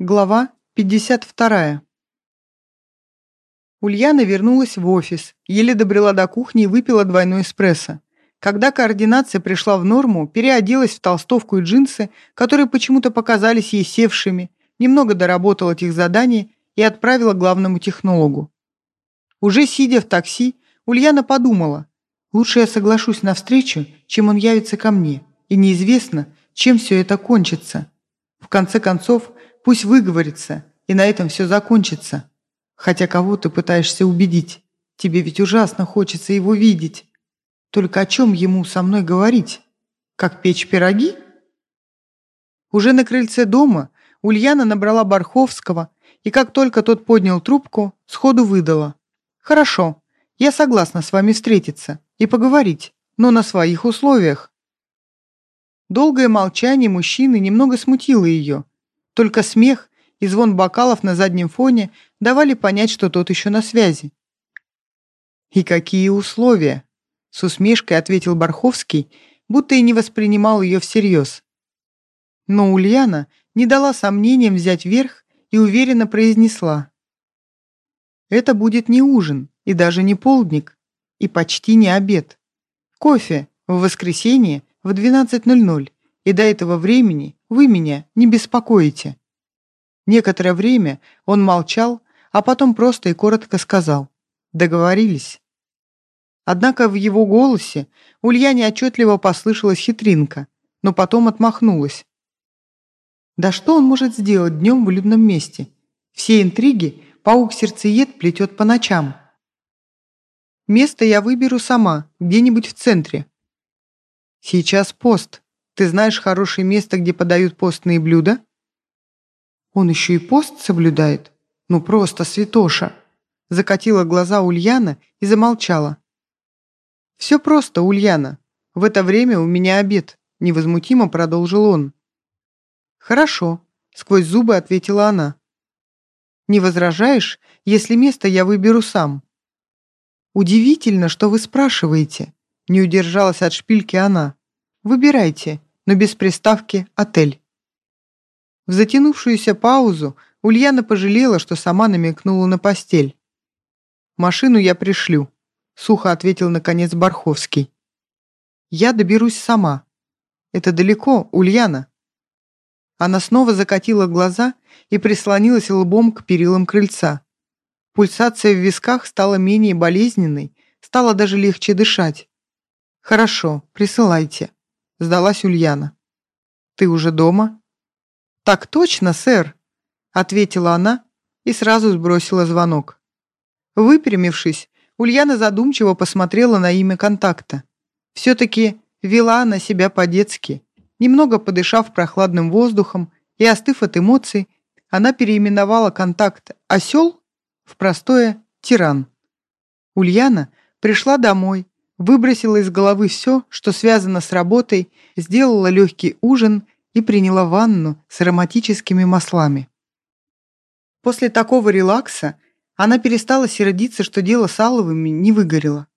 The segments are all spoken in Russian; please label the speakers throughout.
Speaker 1: Глава 52. Ульяна вернулась в офис, еле добрела до кухни и выпила двойной эспрессо. Когда координация пришла в норму, переоделась в толстовку и джинсы, которые почему-то показались ей севшими, немного доработала этих заданий и отправила главному технологу. Уже сидя в такси, Ульяна подумала, лучше я соглашусь на встречу, чем он явится ко мне, и неизвестно, чем все это кончится. В конце концов, Пусть выговорится, и на этом все закончится. Хотя кого ты пытаешься убедить? Тебе ведь ужасно хочется его видеть. Только о чем ему со мной говорить? Как печь пироги? Уже на крыльце дома Ульяна набрала Барховского, и как только тот поднял трубку, сходу выдала. «Хорошо, я согласна с вами встретиться и поговорить, но на своих условиях». Долгое молчание мужчины немного смутило ее, только смех и звон бокалов на заднем фоне давали понять, что тот еще на связи. «И какие условия?» — с усмешкой ответил Барховский, будто и не воспринимал ее всерьез. Но Ульяна не дала сомнениям взять верх и уверенно произнесла. «Это будет не ужин и даже не полдник, и почти не обед. Кофе в воскресенье в 12.00, и до этого времени вы меня не беспокоите». Некоторое время он молчал, а потом просто и коротко сказал «Договорились». Однако в его голосе Ульяне отчетливо послышалась хитринка, но потом отмахнулась. Да что он может сделать днем в людном месте? Все интриги паук-сердцеед плетет по ночам. Место я выберу сама, где-нибудь в центре. Сейчас пост. Ты знаешь хорошее место, где подают постные блюда? Он еще и пост соблюдает? Ну просто святоша!» Закатила глаза Ульяна и замолчала. «Все просто, Ульяна. В это время у меня обед», — невозмутимо продолжил он. «Хорошо», — сквозь зубы ответила она. «Не возражаешь, если место я выберу сам?» «Удивительно, что вы спрашиваете», — не удержалась от шпильки она. «Выбирайте, но без приставки «отель». В затянувшуюся паузу Ульяна пожалела, что сама намекнула на постель. «Машину я пришлю», — сухо ответил наконец Барховский. «Я доберусь сама. Это далеко, Ульяна». Она снова закатила глаза и прислонилась лбом к перилам крыльца. Пульсация в висках стала менее болезненной, стало даже легче дышать. «Хорошо, присылайте», — сдалась Ульяна. «Ты уже дома?» «Так точно, сэр», — ответила она и сразу сбросила звонок. Выпрямившись, Ульяна задумчиво посмотрела на имя контакта. Все-таки вела она себя по-детски. Немного подышав прохладным воздухом и остыв от эмоций, она переименовала контакт «Осел» в простое «Тиран». Ульяна пришла домой, выбросила из головы все, что связано с работой, сделала легкий ужин и приняла ванну с ароматическими маслами. После такого релакса она перестала сердиться, что дело с Аловыми не выгорело.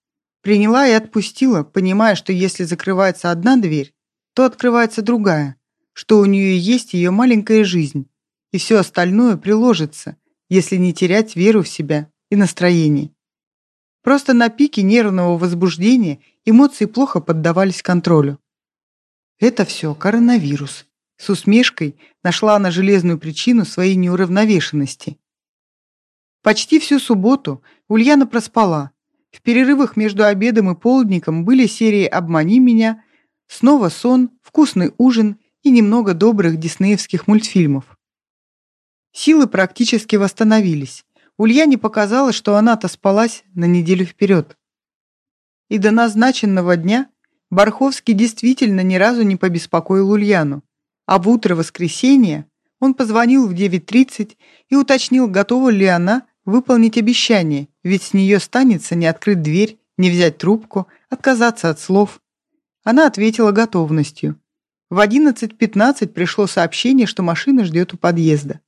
Speaker 1: Приняла и отпустила, понимая, что если закрывается одна дверь, то открывается другая, что у нее есть ее маленькая жизнь, и все остальное приложится, если не терять веру в себя и настроение. Просто на пике нервного возбуждения эмоции плохо поддавались контролю. Это все коронавирус. С усмешкой нашла она железную причину своей неуравновешенности. Почти всю субботу Ульяна проспала. В перерывах между обедом и полдником были серии «Обмани меня», снова сон, вкусный ужин и немного добрых диснеевских мультфильмов. Силы практически восстановились. Ульяне показалось, что она-то спалась на неделю вперед. И до назначенного дня Барховский действительно ни разу не побеспокоил Ульяну, а в утро воскресенья он позвонил в 9.30 и уточнил, готова ли она выполнить обещание, ведь с нее станется не открыть дверь, не взять трубку, отказаться от слов. Она ответила готовностью. В 11.15 пришло сообщение, что машина ждет у подъезда.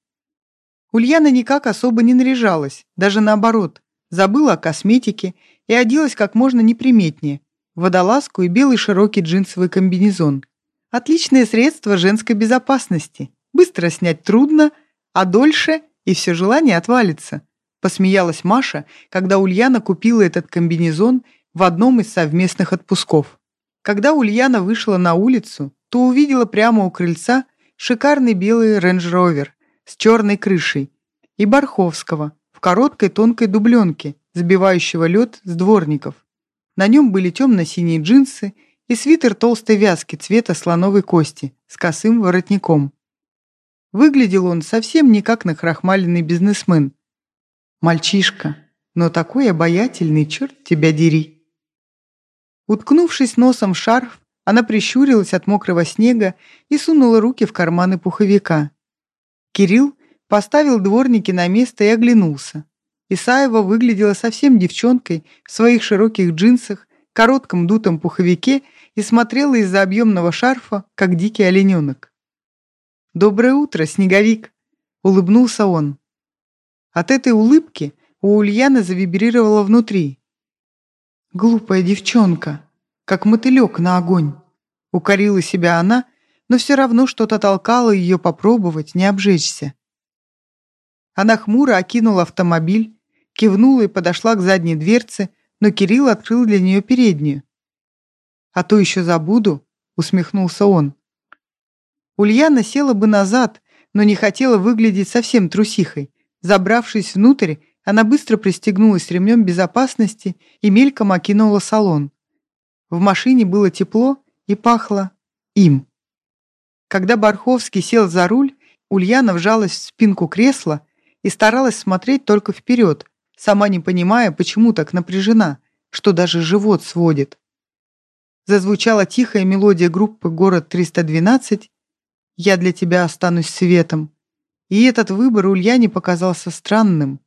Speaker 1: Ульяна никак особо не наряжалась, даже наоборот, забыла о косметике и оделась как можно неприметнее, водолазку и белый широкий джинсовый комбинезон. Отличное средство женской безопасности. Быстро снять трудно, А дольше и все желание отвалится. Посмеялась Маша, когда Ульяна купила этот комбинезон в одном из совместных отпусков. Когда Ульяна вышла на улицу, то увидела прямо у крыльца шикарный белый Range Rover с черной крышей и Барховского в короткой тонкой дубленке, забивающего лед с дворников. На нем были темно-синие джинсы и свитер толстой вязки цвета слоновой кости с косым воротником. Выглядел он совсем не как нахрахмаленный бизнесмен. Мальчишка, но такой обаятельный, черт тебя дери. Уткнувшись носом в шарф, она прищурилась от мокрого снега и сунула руки в карманы пуховика. Кирилл поставил дворники на место и оглянулся. Исаева выглядела совсем девчонкой в своих широких джинсах, коротком дутом пуховике и смотрела из-за объемного шарфа, как дикий олененок. «Доброе утро, снеговик!» — улыбнулся он. От этой улыбки у Ульяны завибрировало внутри. «Глупая девчонка, как мотылек на огонь!» Укорила себя она, но все равно что-то толкало ее попробовать, не обжечься. Она хмуро окинула автомобиль, кивнула и подошла к задней дверце, но Кирилл открыл для нее переднюю. «А то еще забуду», — усмехнулся он. Ульяна села бы назад, но не хотела выглядеть совсем трусихой. Забравшись внутрь, она быстро пристегнулась ремнем безопасности и мельком окинула салон. В машине было тепло и пахло им. Когда Барховский сел за руль, Ульяна вжалась в спинку кресла и старалась смотреть только вперед, сама не понимая, почему так напряжена, что даже живот сводит. Зазвучала тихая мелодия группы «Город 312» «Я для тебя останусь светом». И этот выбор Ульяне показался странным.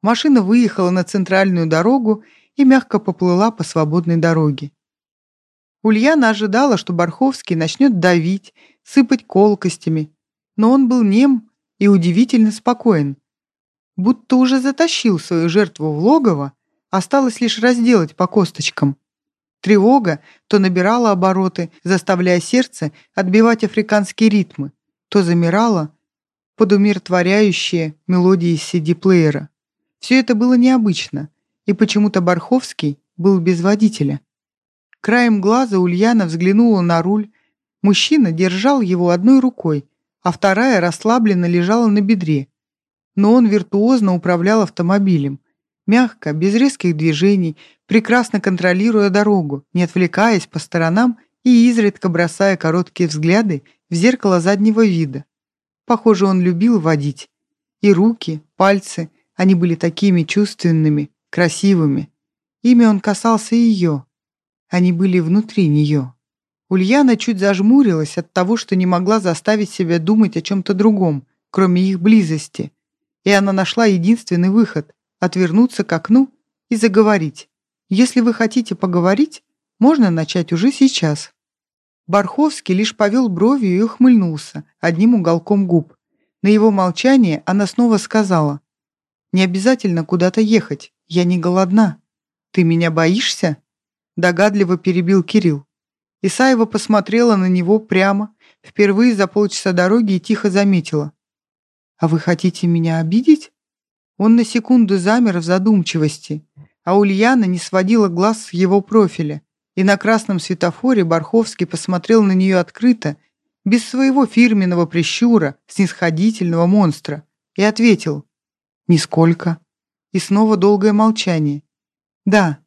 Speaker 1: Машина выехала на центральную дорогу и мягко поплыла по свободной дороге. Ульяна ожидала, что Барховский начнет давить, сыпать колкостями, но он был нем и удивительно спокоен будто уже затащил свою жертву в логово, осталось лишь разделать по косточкам. Тревога то набирала обороты, заставляя сердце отбивать африканские ритмы, то замирала под умиротворяющие мелодии CD-плеера. Все это было необычно, и почему-то Барховский был без водителя. Краем глаза Ульяна взглянула на руль. Мужчина держал его одной рукой, а вторая расслабленно лежала на бедре, но он виртуозно управлял автомобилем, мягко, без резких движений, прекрасно контролируя дорогу, не отвлекаясь по сторонам и изредка бросая короткие взгляды в зеркало заднего вида. Похоже, он любил водить. И руки, пальцы, они были такими чувственными, красивыми. Ими он касался ее. Они были внутри нее. Ульяна чуть зажмурилась от того, что не могла заставить себя думать о чем-то другом, кроме их близости, и она нашла единственный выход — отвернуться к окну и заговорить. Если вы хотите поговорить, можно начать уже сейчас. Барховский лишь повел бровью и ухмыльнулся одним уголком губ. На его молчание она снова сказала, «Не обязательно куда-то ехать, я не голодна. Ты меня боишься?» Догадливо перебил Кирилл. Исаева посмотрела на него прямо, впервые за полчаса дороги и тихо заметила. «А вы хотите меня обидеть?» Он на секунду замер в задумчивости, а Ульяна не сводила глаз с его профиля, и на красном светофоре Барховский посмотрел на нее открыто, без своего фирменного прищура, снисходительного монстра, и ответил «Нисколько». И снова долгое молчание. «Да,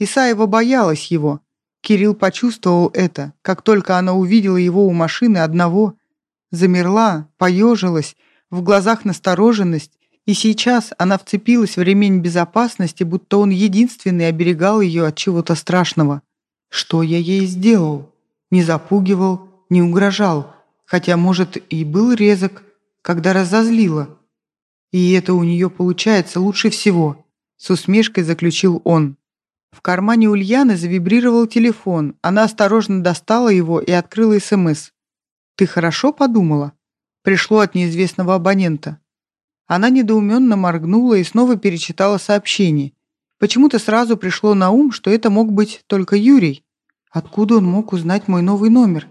Speaker 1: Исаева боялась его». Кирилл почувствовал это, как только она увидела его у машины одного, замерла, поежилась в глазах настороженность, и сейчас она вцепилась в ремень безопасности, будто он единственный оберегал ее от чего-то страшного. Что я ей сделал? Не запугивал, не угрожал, хотя, может, и был резок, когда разозлила. И это у нее получается лучше всего, с усмешкой заключил он. В кармане Ульяны завибрировал телефон. Она осторожно достала его и открыла СМС. «Ты хорошо подумала?» пришло от неизвестного абонента. Она недоуменно моргнула и снова перечитала сообщение. Почему-то сразу пришло на ум, что это мог быть только Юрий. Откуда он мог узнать мой новый номер?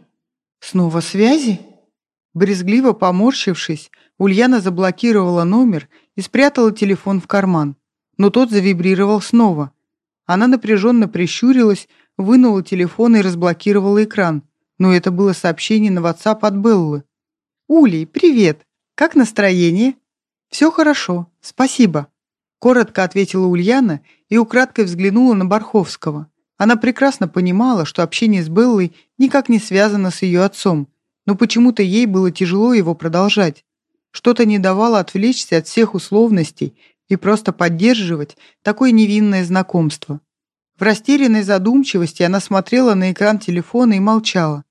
Speaker 1: Снова связи? Брезгливо поморщившись, Ульяна заблокировала номер и спрятала телефон в карман. Но тот завибрировал снова. Она напряженно прищурилась, вынула телефон и разблокировала экран. Но это было сообщение на WhatsApp от Беллы. «Улей, привет! Как настроение?» «Все хорошо, спасибо», — коротко ответила Ульяна и украдкой взглянула на Барховского. Она прекрасно понимала, что общение с Беллой никак не связано с ее отцом, но почему-то ей было тяжело его продолжать. Что-то не давало отвлечься от всех условностей и просто поддерживать такое невинное знакомство. В растерянной задумчивости она смотрела на экран телефона и молчала.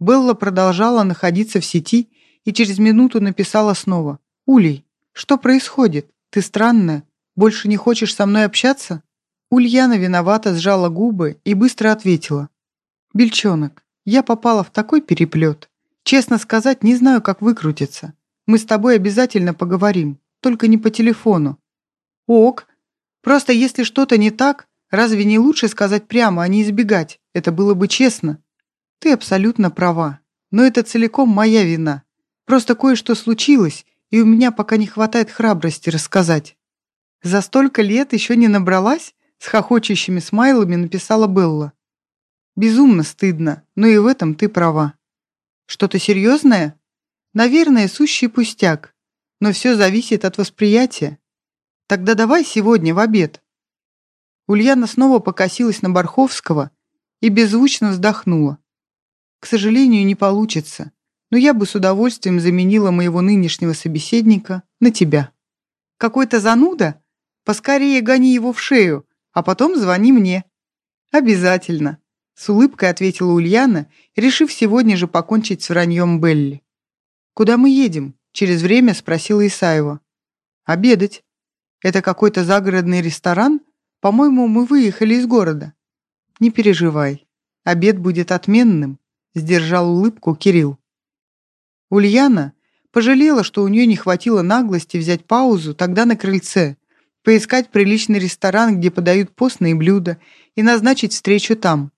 Speaker 1: Белла продолжала находиться в сети и через минуту написала снова. «Улей, что происходит? Ты странная. Больше не хочешь со мной общаться?» Ульяна виновато сжала губы и быстро ответила. «Бельчонок, я попала в такой переплет. Честно сказать, не знаю, как выкрутиться. Мы с тобой обязательно поговорим, только не по телефону». «Ок. Просто если что-то не так, разве не лучше сказать прямо, а не избегать? Это было бы честно». «Ты абсолютно права. Но это целиком моя вина. Просто кое-что случилось, и у меня пока не хватает храбрости рассказать». «За столько лет еще не набралась?» С хохочущими смайлами написала Белла. «Безумно стыдно, но и в этом ты права». «Что-то серьезное?» «Наверное, сущий пустяк, но все зависит от восприятия. Тогда давай сегодня в обед». Ульяна снова покосилась на Барховского и беззвучно вздохнула. «К сожалению, не получится но я бы с удовольствием заменила моего нынешнего собеседника на тебя. Какой-то зануда? Поскорее гони его в шею, а потом звони мне. Обязательно, с улыбкой ответила Ульяна, решив сегодня же покончить с враньем Белли. Куда мы едем? Через время спросила Исаева. Обедать. Это какой-то загородный ресторан? По-моему, мы выехали из города. Не переживай. Обед будет отменным, сдержал улыбку Кирилл. Ульяна пожалела, что у нее не хватило наглости взять паузу тогда на крыльце, поискать приличный ресторан, где подают постные блюда, и назначить встречу там.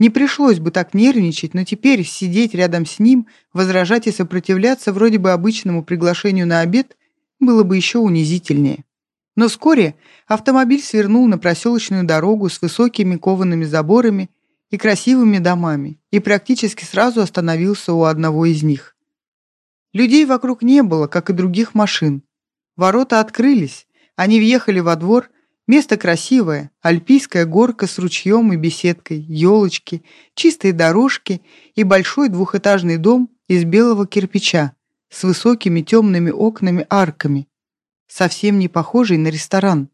Speaker 1: Не пришлось бы так нервничать, но теперь сидеть рядом с ним, возражать и сопротивляться вроде бы обычному приглашению на обед было бы еще унизительнее. Но вскоре автомобиль свернул на проселочную дорогу с высокими коваными заборами и красивыми домами и практически сразу остановился у одного из них. Людей вокруг не было, как и других машин. Ворота открылись, они въехали во двор, место красивое, альпийская горка с ручьем и беседкой, елочки, чистые дорожки и большой двухэтажный дом из белого кирпича с высокими темными окнами-арками, совсем не похожий на ресторан.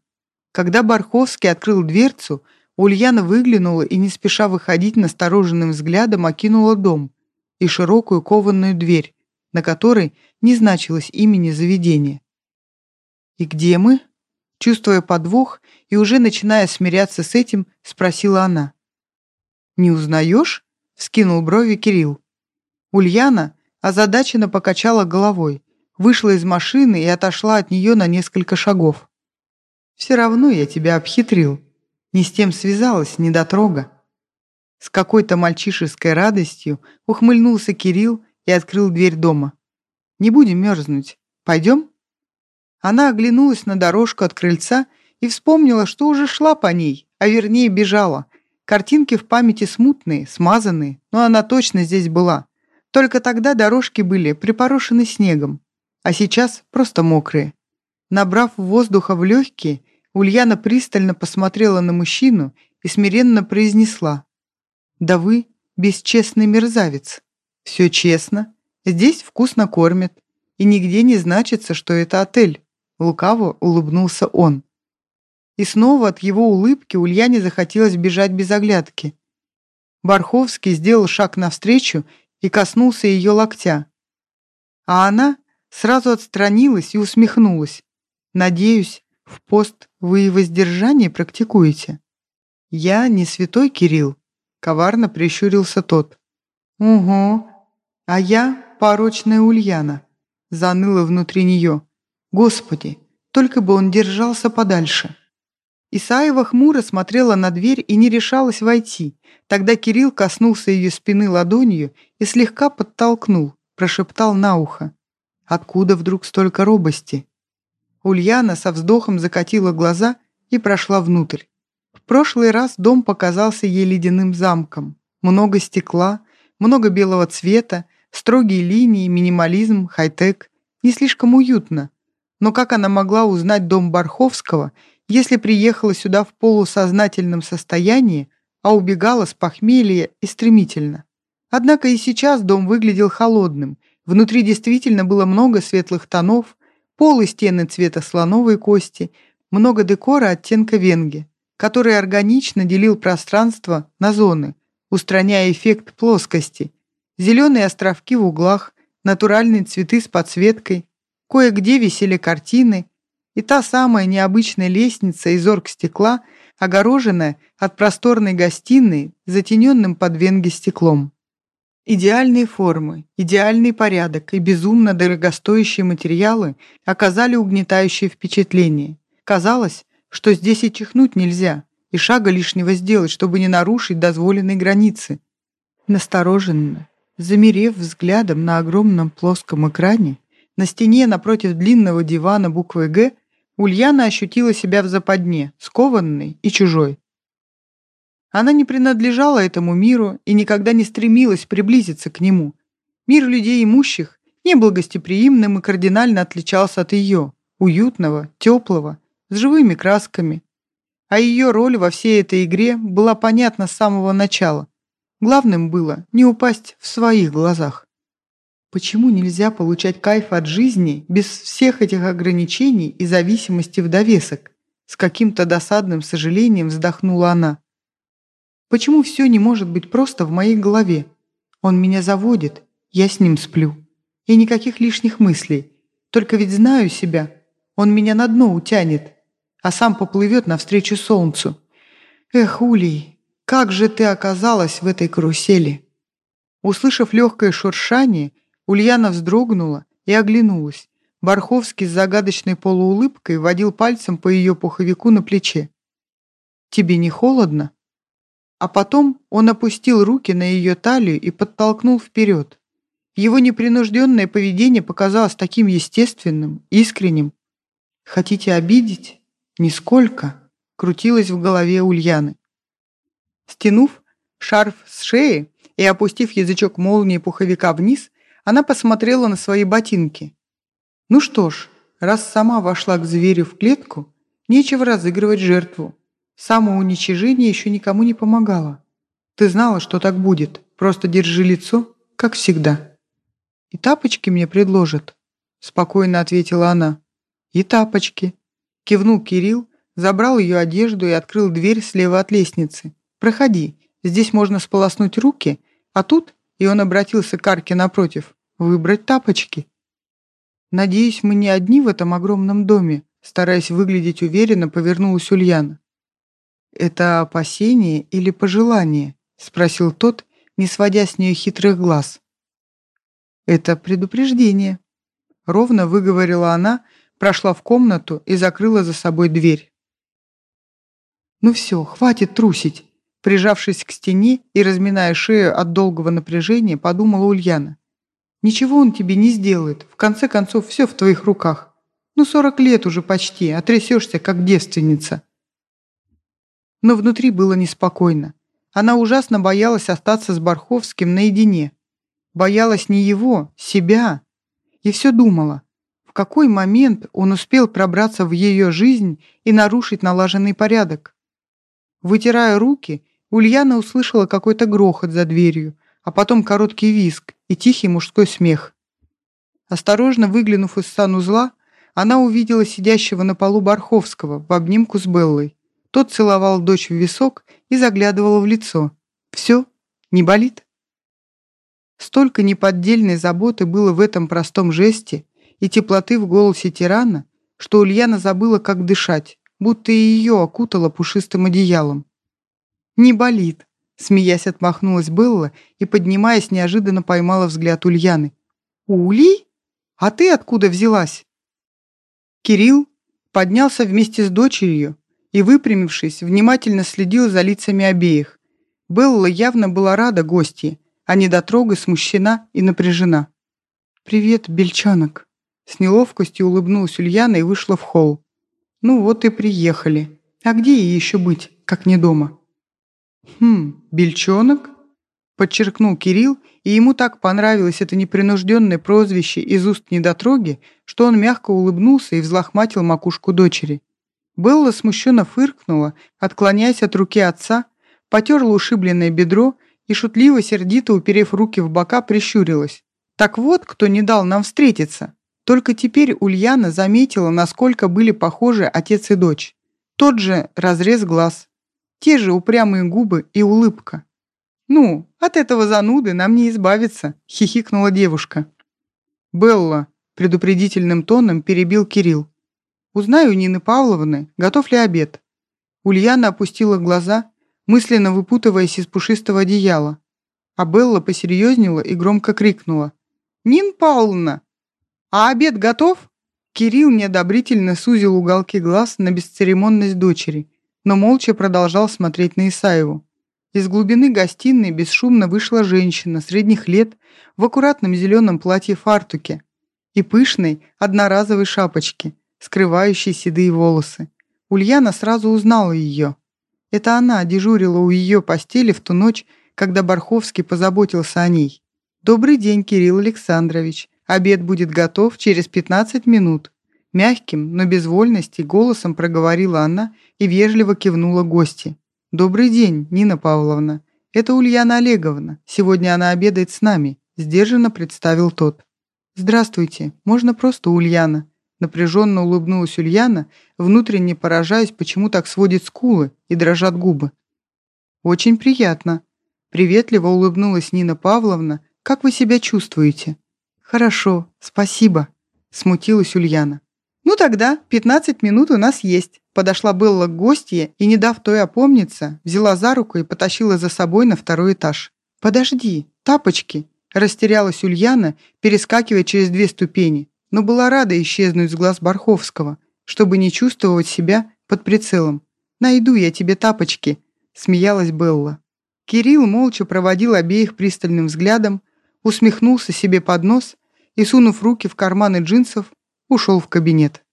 Speaker 1: Когда Барховский открыл дверцу, Ульяна выглянула и, не спеша выходить, настороженным взглядом окинула дом и широкую кованную дверь, на которой не значилось имени заведения. «И где мы?» Чувствуя подвох и уже начиная смиряться с этим, спросила она. «Не узнаешь?» — вскинул брови Кирилл. Ульяна озадаченно покачала головой, вышла из машины и отошла от нее на несколько шагов. «Все равно я тебя обхитрил. Не с тем связалась, недотрога». С какой-то мальчишеской радостью ухмыльнулся Кирилл и открыл дверь дома. «Не будем мерзнуть. Пойдем?» Она оглянулась на дорожку от крыльца и вспомнила, что уже шла по ней, а вернее бежала. Картинки в памяти смутные, смазанные, но она точно здесь была. Только тогда дорожки были припорошены снегом, а сейчас просто мокрые. Набрав воздуха в легкие, Ульяна пристально посмотрела на мужчину и смиренно произнесла «Да вы бесчестный мерзавец». Все честно. Здесь вкусно кормят. И нигде не значится, что это отель. Лукаво улыбнулся он. И снова от его улыбки Ульяне захотелось бежать без оглядки. Барховский сделал шаг навстречу и коснулся ее локтя. А она сразу отстранилась и усмехнулась. «Надеюсь, в пост вы и воздержание практикуете?» «Я не святой Кирилл», — коварно прищурился тот. «Угу, а я порочная Ульяна», — заныла внутри нее. «Господи, только бы он держался подальше». Исаева хмуро смотрела на дверь и не решалась войти. Тогда Кирилл коснулся ее спины ладонью и слегка подтолкнул, прошептал на ухо. Откуда вдруг столько робости? Ульяна со вздохом закатила глаза и прошла внутрь. В прошлый раз дом показался ей ледяным замком. Много стекла, много белого цвета, строгие линии, минимализм, хай-тек. Не слишком уютно. Но как она могла узнать дом Барховского, если приехала сюда в полусознательном состоянии, а убегала с похмелья и стремительно? Однако и сейчас дом выглядел холодным. Внутри действительно было много светлых тонов, пол и стены цвета слоновой кости, много декора оттенка венги, который органично делил пространство на зоны, устраняя эффект плоскости, зеленые островки в углах, натуральные цветы с подсветкой, кое-где висели картины, и та самая необычная лестница из оргстекла, огороженная от просторной гостиной, затененным под венги стеклом. Идеальные формы, идеальный порядок и безумно дорогостоящие материалы оказали угнетающее впечатление. Казалось, что здесь и чихнуть нельзя, и шага лишнего сделать, чтобы не нарушить дозволенные границы. Настороженно, замерев взглядом на огромном плоском экране, на стене напротив длинного дивана буквы «Г» Ульяна ощутила себя в западне, скованной и чужой. Она не принадлежала этому миру и никогда не стремилась приблизиться к нему. Мир людей имущих не был гостеприимным и кардинально отличался от ее, уютного, теплого, с живыми красками. А ее роль во всей этой игре была понятна с самого начала. Главным было не упасть в своих глазах. Почему нельзя получать кайф от жизни без всех этих ограничений и зависимости в довесок? С каким-то досадным сожалением вздохнула она. Почему все не может быть просто в моей голове? Он меня заводит, я с ним сплю. И никаких лишних мыслей. Только ведь знаю себя. Он меня на дно утянет, а сам поплывет навстречу солнцу. Эх, Улей, как же ты оказалась в этой карусели? Услышав легкое шуршание, Ульяна вздрогнула и оглянулась. Барховский с загадочной полуулыбкой водил пальцем по ее пуховику на плече. «Тебе не холодно?» А потом он опустил руки на ее талию и подтолкнул вперед. Его непринужденное поведение показалось таким естественным, искренним. «Хотите обидеть?» «Нисколько», — крутилось в голове Ульяны. Стянув шарф с шеи и опустив язычок молнии пуховика вниз, она посмотрела на свои ботинки. Ну что ж, раз сама вошла к зверю в клетку, нечего разыгрывать жертву. Самоуничижение еще никому не помогало. Ты знала, что так будет. Просто держи лицо, как всегда. И тапочки мне предложат, спокойно ответила она. И тапочки. Кивнул Кирилл, забрал ее одежду и открыл дверь слева от лестницы. Проходи, здесь можно сполоснуть руки, а тут, и он обратился к арке напротив, Выбрать тапочки. Надеюсь, мы не одни в этом огромном доме, стараясь выглядеть уверенно, повернулась Ульяна. Это опасение или пожелание? Спросил тот, не сводя с нее хитрых глаз. Это предупреждение. Ровно выговорила она, прошла в комнату и закрыла за собой дверь. «Ну все, хватит трусить!» Прижавшись к стене и разминая шею от долгого напряжения, подумала Ульяна. Ничего он тебе не сделает. В конце концов, все в твоих руках. Ну, сорок лет уже почти, а как девственница. Но внутри было неспокойно. Она ужасно боялась остаться с Барховским наедине. Боялась не его, себя. И все думала, в какой момент он успел пробраться в ее жизнь и нарушить налаженный порядок. Вытирая руки, Ульяна услышала какой-то грохот за дверью, а потом короткий визг и тихий мужской смех. Осторожно выглянув из санузла, она увидела сидящего на полу Барховского в обнимку с Беллой. Тот целовал дочь в висок и заглядывал в лицо. «Все? Не болит?» Столько неподдельной заботы было в этом простом жесте и теплоты в голосе тирана, что Ульяна забыла, как дышать, будто и ее окутала пушистым одеялом. «Не болит», Смеясь, отмахнулась Белла и, поднимаясь, неожиданно поймала взгляд Ульяны. «Улей? А ты откуда взялась?» Кирилл поднялся вместе с дочерью и, выпрямившись, внимательно следил за лицами обеих. Белла явно была рада гостье, а недотрога смущена и напряжена. «Привет, бельчонок!» С неловкостью улыбнулась Ульяна и вышла в холл. «Ну вот и приехали. А где ей еще быть, как не дома?» «Хм, бельчонок?» Подчеркнул Кирилл, и ему так понравилось это непринужденное прозвище из уст недотроги, что он мягко улыбнулся и взлохматил макушку дочери. Белла смущенно фыркнула, отклоняясь от руки отца, потерла ушибленное бедро и шутливо-сердито, уперев руки в бока, прищурилась. «Так вот, кто не дал нам встретиться!» Только теперь Ульяна заметила, насколько были похожи отец и дочь. Тот же разрез глаз, те же упрямые губы и улыбка. «Ну, от этого зануды нам не избавиться», — хихикнула девушка. «Белла», — предупредительным тоном перебил Кирилл. «Узнаю Нины Павловны, готов ли обед». Ульяна опустила глаза, мысленно выпутываясь из пушистого одеяла. А Белла посерьезнела и громко крикнула. «Нин Павловна, «А обед готов?» Кирилл неодобрительно сузил уголки глаз на бесцеремонность дочери, но молча продолжал смотреть на Исаеву. Из глубины гостиной бесшумно вышла женщина средних лет в аккуратном зеленом платье-фартуке и пышной одноразовой шапочке, скрывающей седые волосы. Ульяна сразу узнала ее. Это она дежурила у ее постели в ту ночь, когда Барховский позаботился о ней. «Добрый день, Кирилл Александрович», Обед будет готов через 15 минут. Мягким, но без вольности голосом проговорила она и вежливо кивнула гости. «Добрый день, Нина Павловна. Это Ульяна Олеговна. Сегодня она обедает с нами», – сдержанно представил тот. «Здравствуйте. Можно просто Ульяна?» Напряженно улыбнулась Ульяна, внутренне поражаясь, почему так сводит скулы и дрожат губы. «Очень приятно». Приветливо улыбнулась Нина Павловна. «Как вы себя чувствуете?» «Хорошо, спасибо», — смутилась Ульяна. «Ну тогда, 15 минут у нас есть», — подошла Белла к гостье и, не дав той опомниться, взяла за руку и потащила за собой на второй этаж. «Подожди, тапочки», — растерялась Ульяна, перескакивая через две ступени, но была рада исчезнуть с глаз Барховского, чтобы не чувствовать себя под прицелом. «Найду я тебе тапочки», — смеялась Белла. Кирилл молча проводил обеих пристальным взглядом, усмехнулся себе под нос и, сунув руки в карманы джинсов, ушел в кабинет.